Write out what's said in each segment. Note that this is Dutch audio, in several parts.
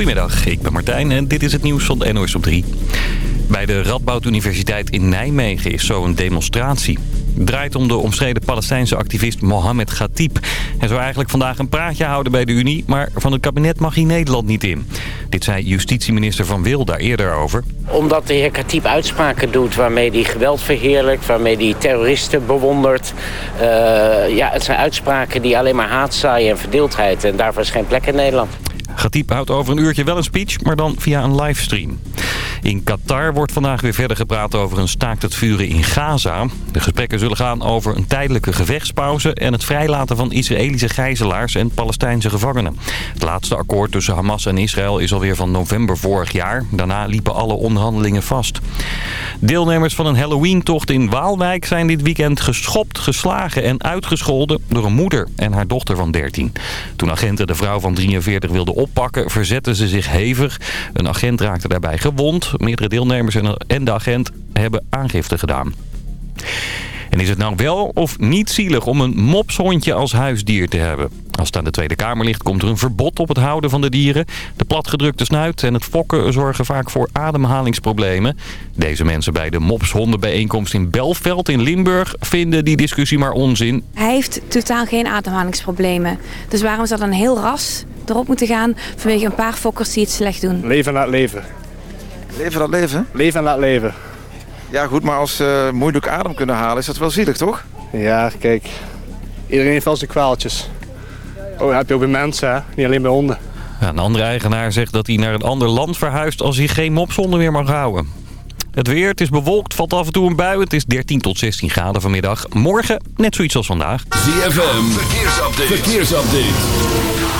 Goedemiddag, ik ben Martijn en dit is het nieuws van de NOS op 3. Bij de Radboud Universiteit in Nijmegen is zo een demonstratie. Het draait om de omstreden Palestijnse activist Mohammed Ghatib. Hij zou eigenlijk vandaag een praatje houden bij de Unie, maar van het kabinet mag hij Nederland niet in. Dit zei justitieminister Van Wil daar eerder over. Omdat de heer Ghatib uitspraken doet waarmee hij geweld verheerlijkt, waarmee hij terroristen bewondert. Uh, ja, het zijn uitspraken die alleen maar haat zaaien en verdeeldheid en daarvoor is geen plek in Nederland. Gatiep houdt over een uurtje wel een speech, maar dan via een livestream. In Qatar wordt vandaag weer verder gepraat over een staakt het vuren in Gaza. De gesprekken zullen gaan over een tijdelijke gevechtspauze... en het vrijlaten van Israëlische gijzelaars en Palestijnse gevangenen. Het laatste akkoord tussen Hamas en Israël is alweer van november vorig jaar. Daarna liepen alle onderhandelingen vast. Deelnemers van een Halloween-tocht in Waalwijk zijn dit weekend geschopt, geslagen en uitgescholden... door een moeder en haar dochter van 13. Toen agenten de vrouw van 43 wilden oppakken, verzetten ze zich hevig. Een agent raakte daarbij gewond. Meerdere deelnemers en de agent hebben aangifte gedaan. En is het nou wel of niet zielig om een mopshondje als huisdier te hebben? Als het aan de Tweede Kamer ligt, komt er een verbod op het houden van de dieren. De platgedrukte snuit en het fokken zorgen vaak voor ademhalingsproblemen. Deze mensen bij de mopshondenbijeenkomst in Belveld in Limburg vinden die discussie maar onzin. Hij heeft totaal geen ademhalingsproblemen. Dus waarom zou dan een heel ras erop moeten gaan vanwege een paar fokkers die het slecht doen? Leven laat leven. Leven laat leven? Leven laat leven. Ja goed, maar als ze uh, moeilijk adem kunnen halen is dat wel zielig toch? Ja, kijk. Iedereen heeft wel zijn kwaaltjes. Oh, dat heb je ook bij mensen, hè? niet alleen bij honden. Ja, een andere eigenaar zegt dat hij naar een ander land verhuist als hij geen mopshonden meer mag houden. Het weer, het is bewolkt, valt af en toe een bui. Het is 13 tot 16 graden vanmiddag. Morgen net zoiets als vandaag. ZFM, verkeersupdate. verkeersupdate.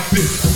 like this.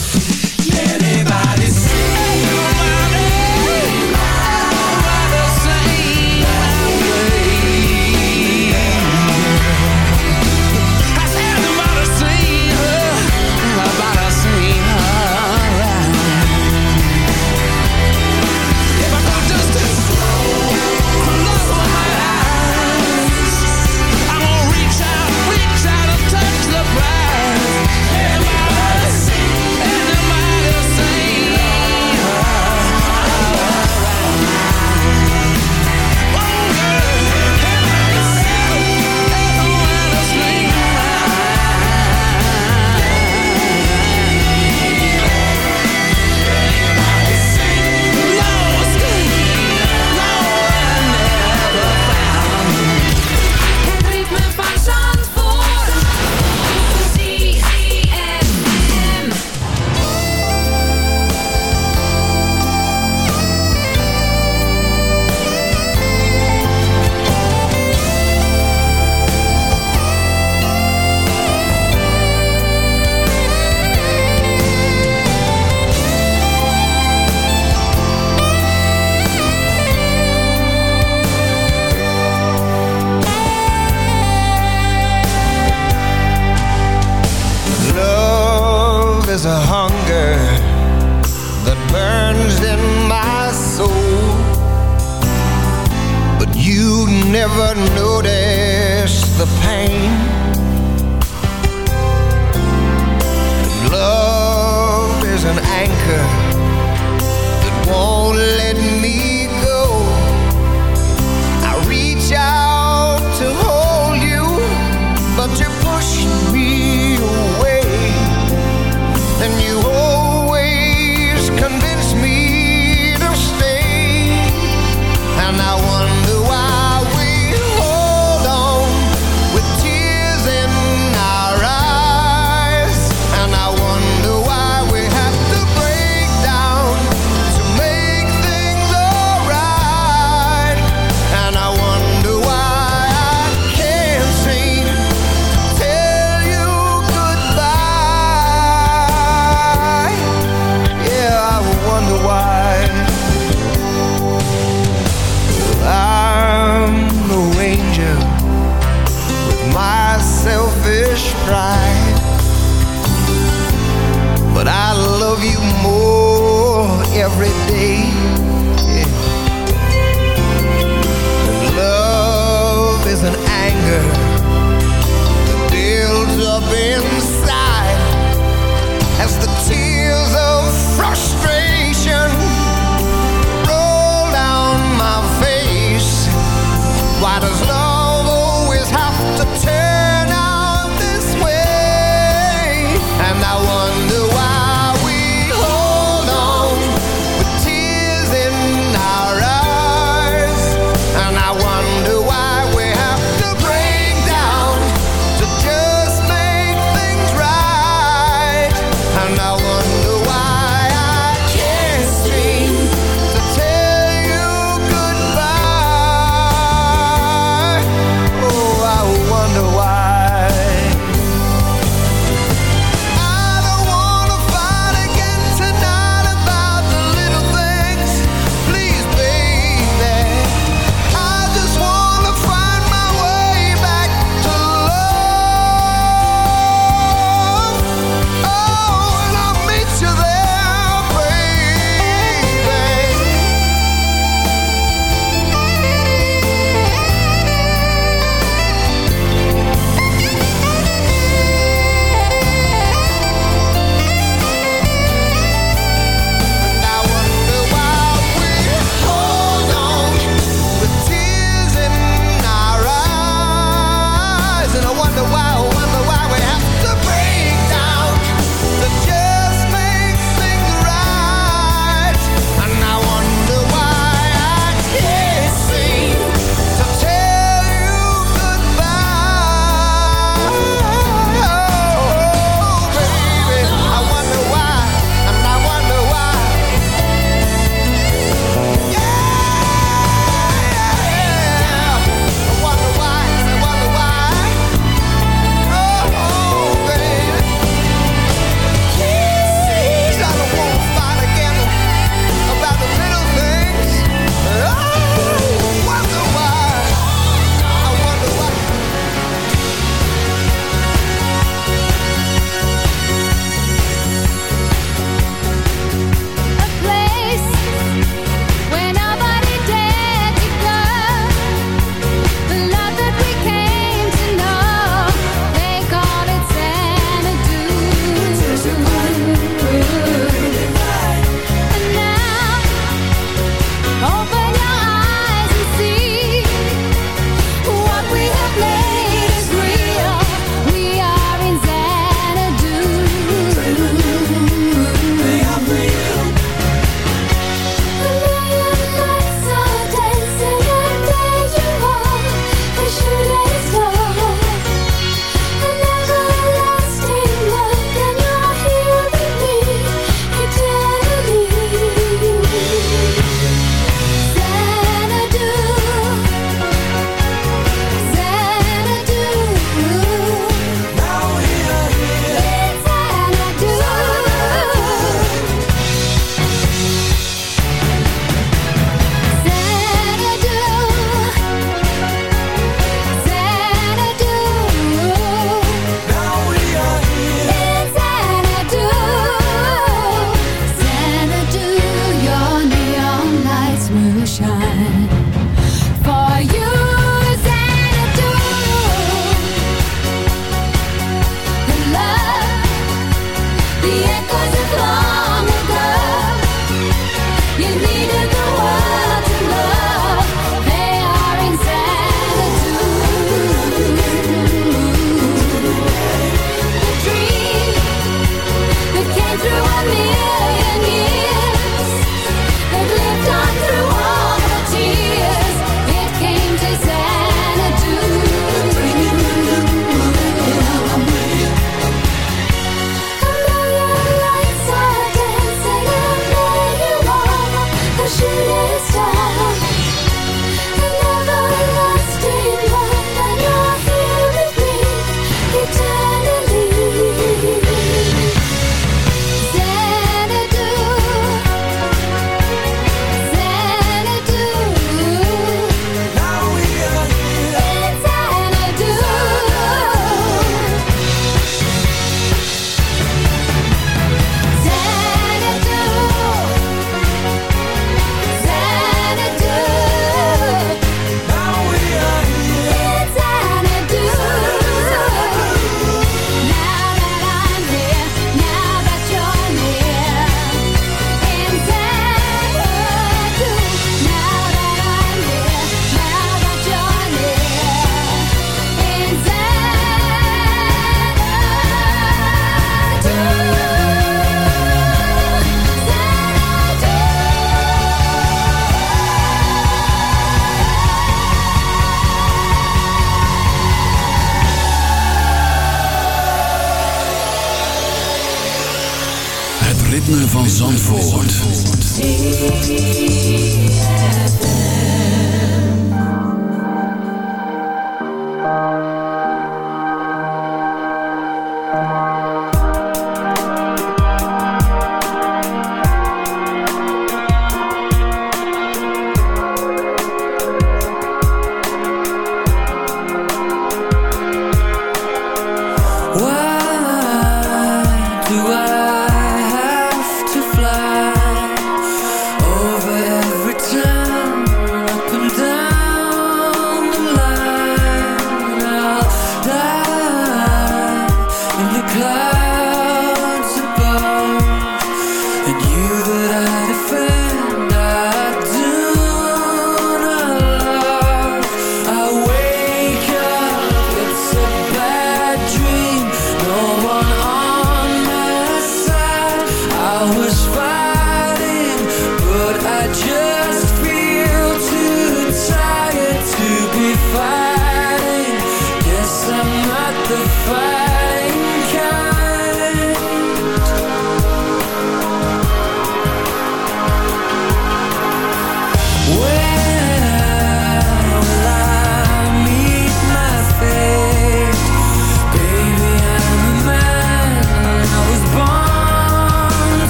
me.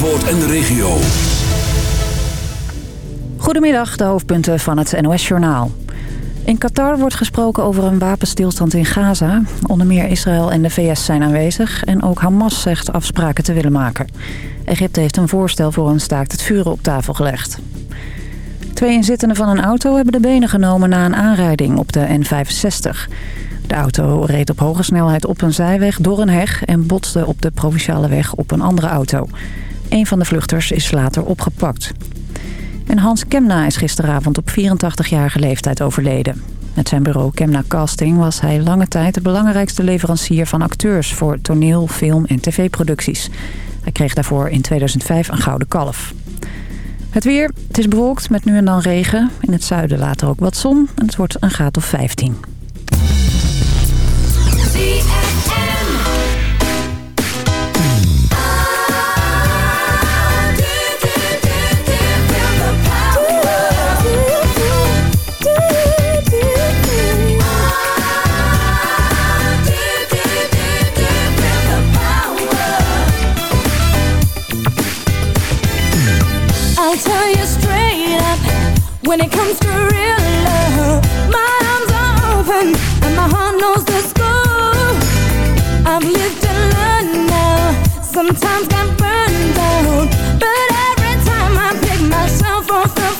Zandvoort en de regio. Goedemiddag, de hoofdpunten van het NOS-journaal. In Qatar wordt gesproken over een wapenstilstand in Gaza. Onder meer Israël en de VS zijn aanwezig en ook Hamas zegt afspraken te willen maken. Egypte heeft een voorstel voor een staakt het vuren op tafel gelegd. Twee inzittenden van een auto hebben de benen genomen na een aanrijding op de N65. De auto reed op hoge snelheid op een zijweg door een heg... en botste op de provinciale weg op een andere auto. Een van de vluchters is later opgepakt. En Hans Kemna is gisteravond op 84-jarige leeftijd overleden. Met zijn bureau Kemna Casting was hij lange tijd de belangrijkste leverancier van acteurs... voor toneel, film en tv-producties. Hij kreeg daarvoor in 2005 een gouden kalf. Het weer, het is bewolkt met nu en dan regen. In het zuiden later ook wat zon en het wordt een graad of 15. Sometimes got burned down, but every time I pick myself off the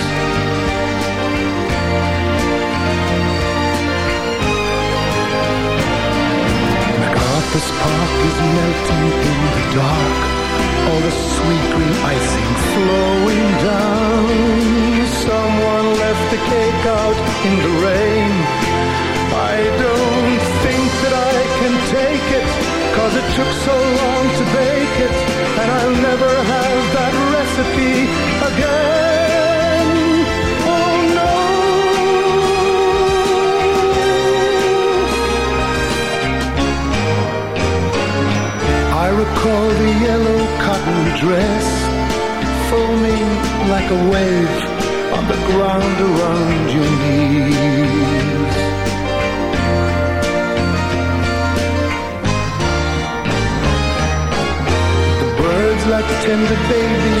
park is melting in the dark. All the sweet green icing flowing down. tender baby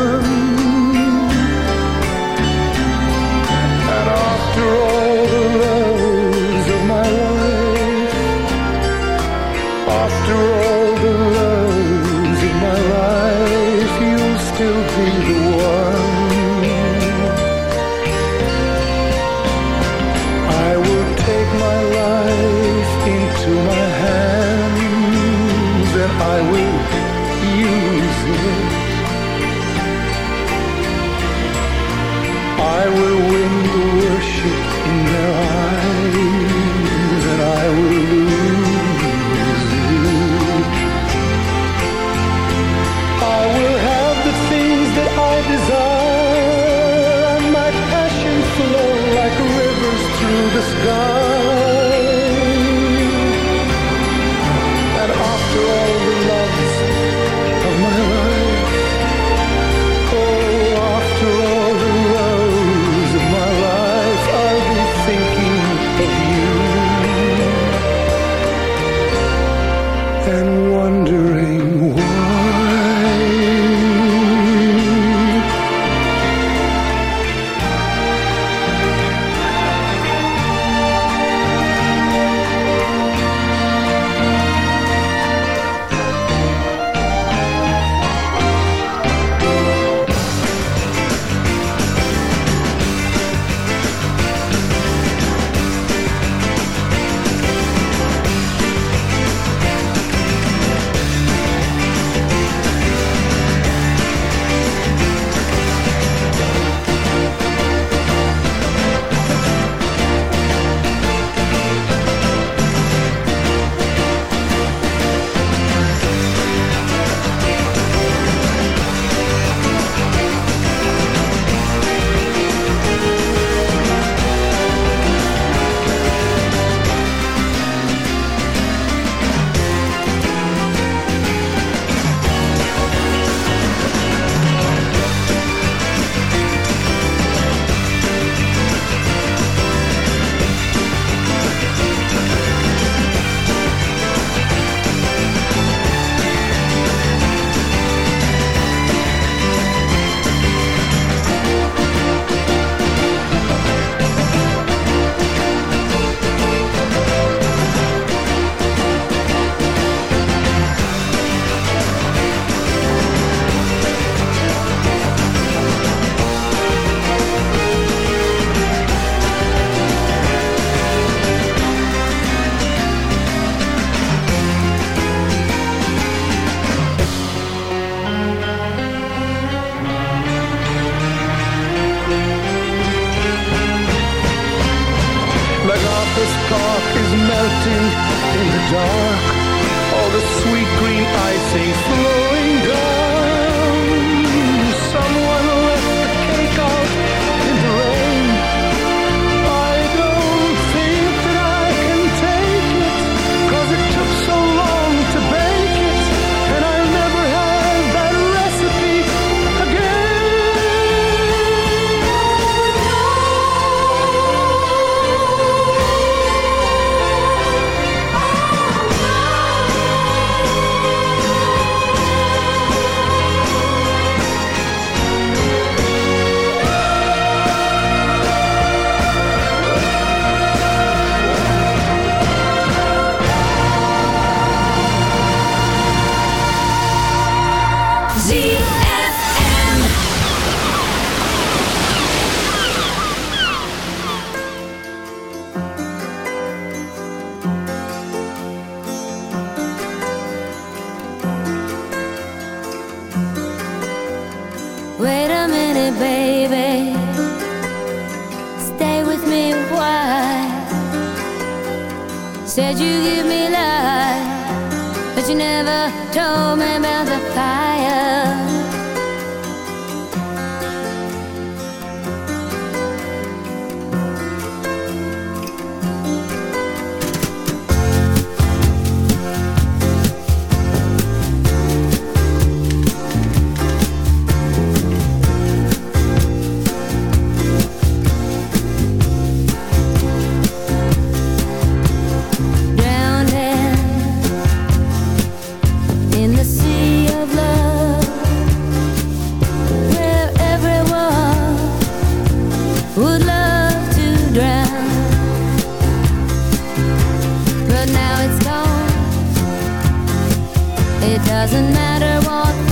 Doesn't matter what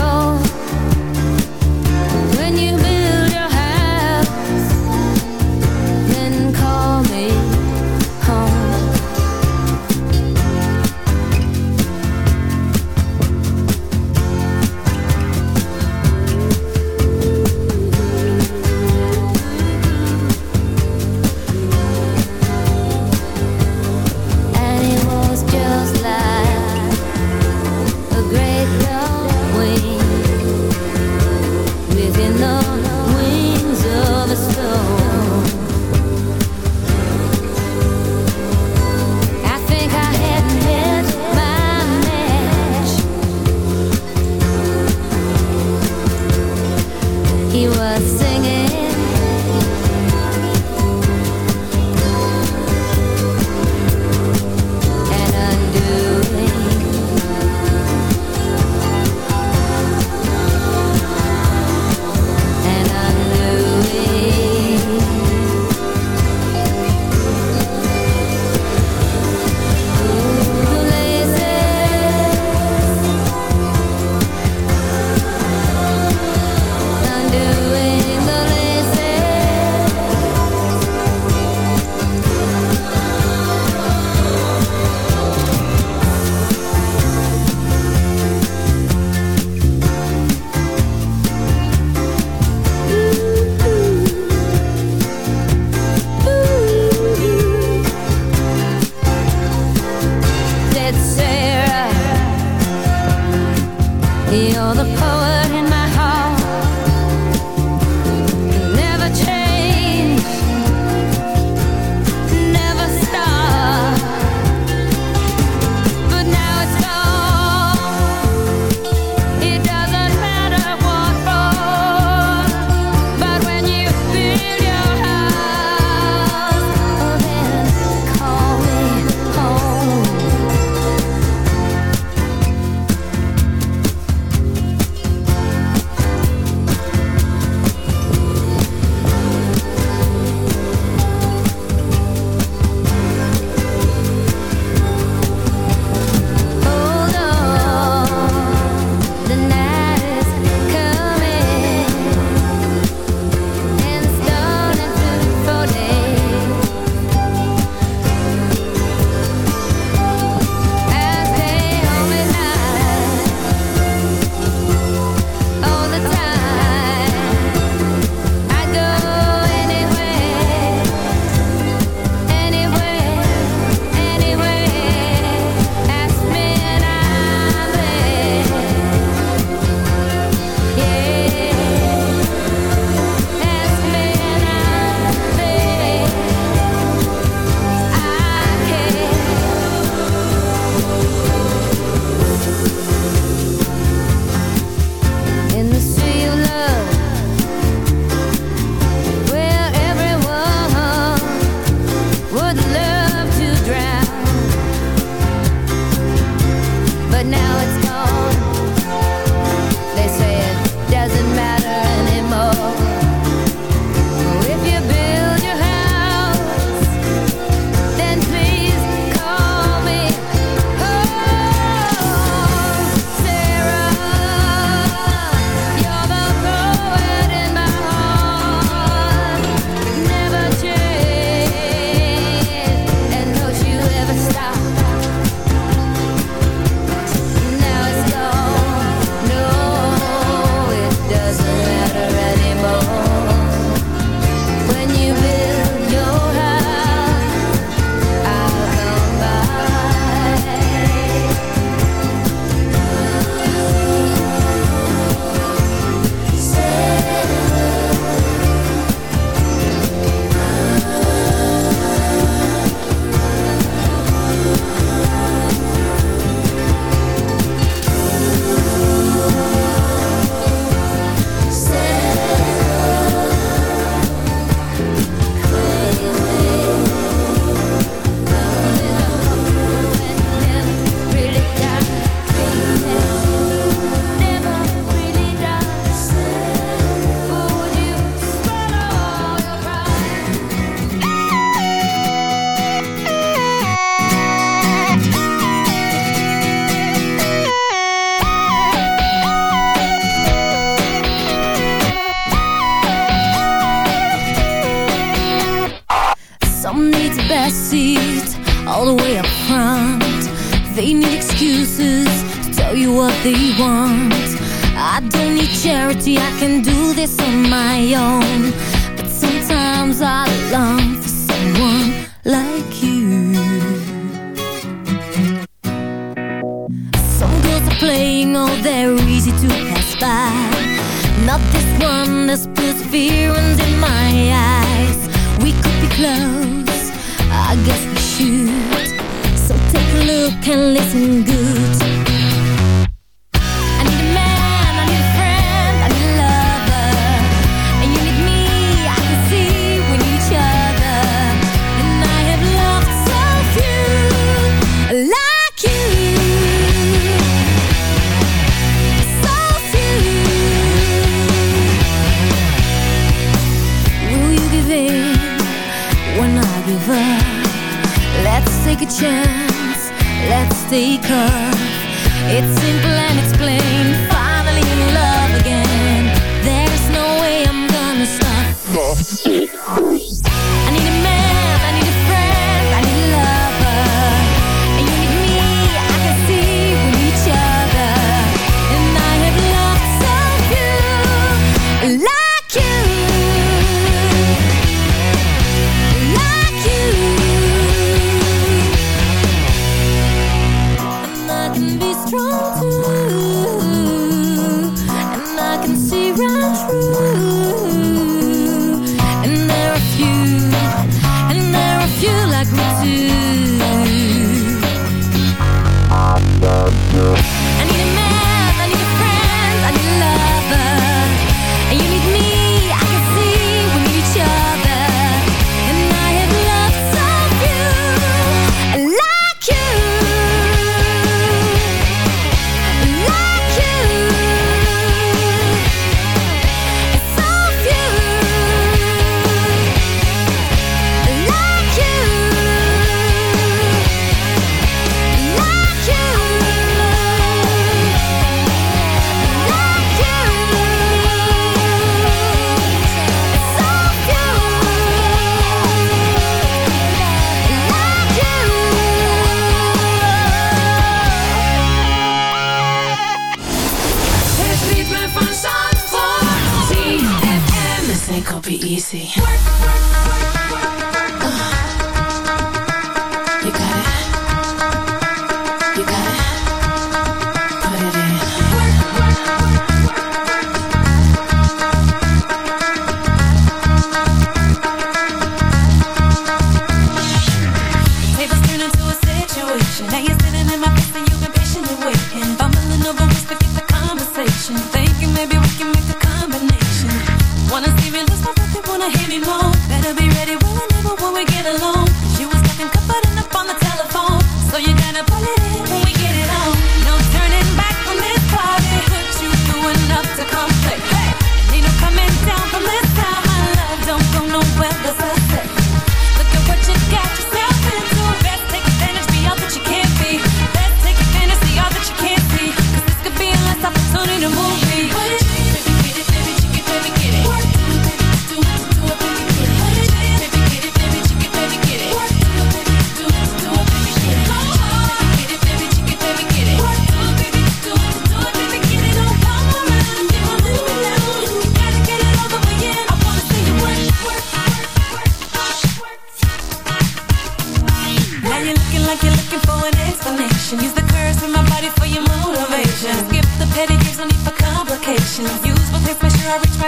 one that's puts fear in my eyes. We could be close, I guess we should. So take a look and listen good.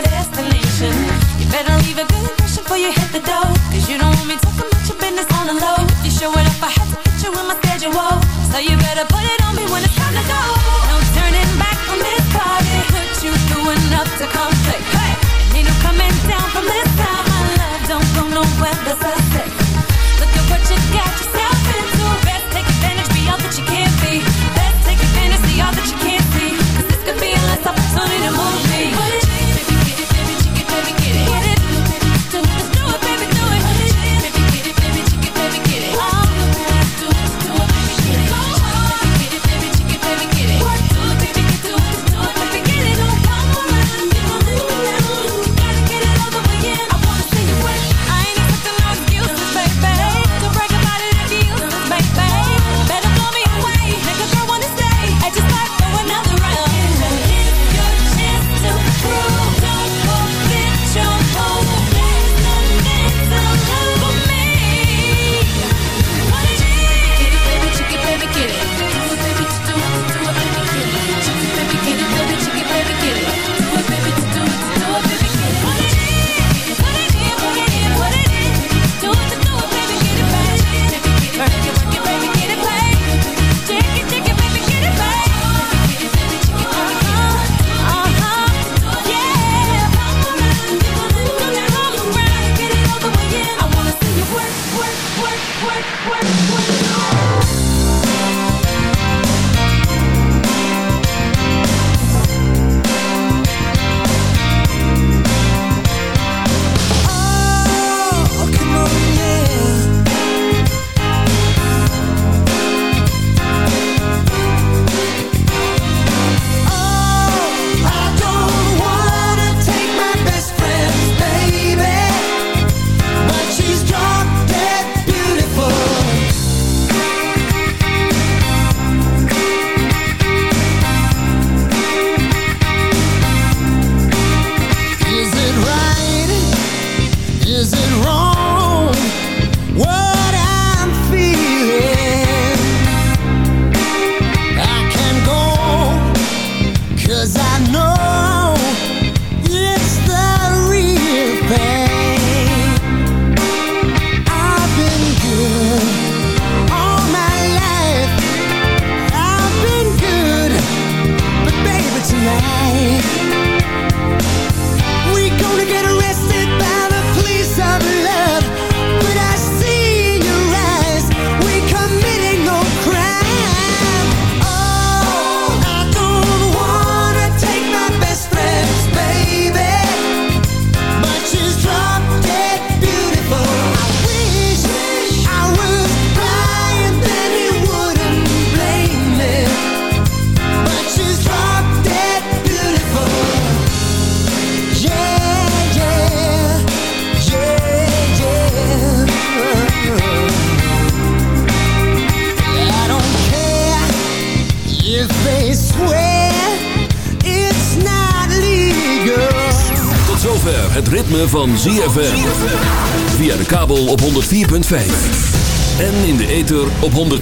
destination. You better leave a good impression before you hit the door Cause you don't want me talking about your business on the low. If you it up, I have to put you in my schedule. So you better put it on me when it's time to go. No turning back from this party Put you through enough to come. Conflict? Hey! Ain't no coming down from this time My love don't go nowhere, that's a sick Look at what you got yourself into. Best take advantage, be all that you can't be. Best take advantage, see all that you can't see. Cause this could be a last opportunity to move.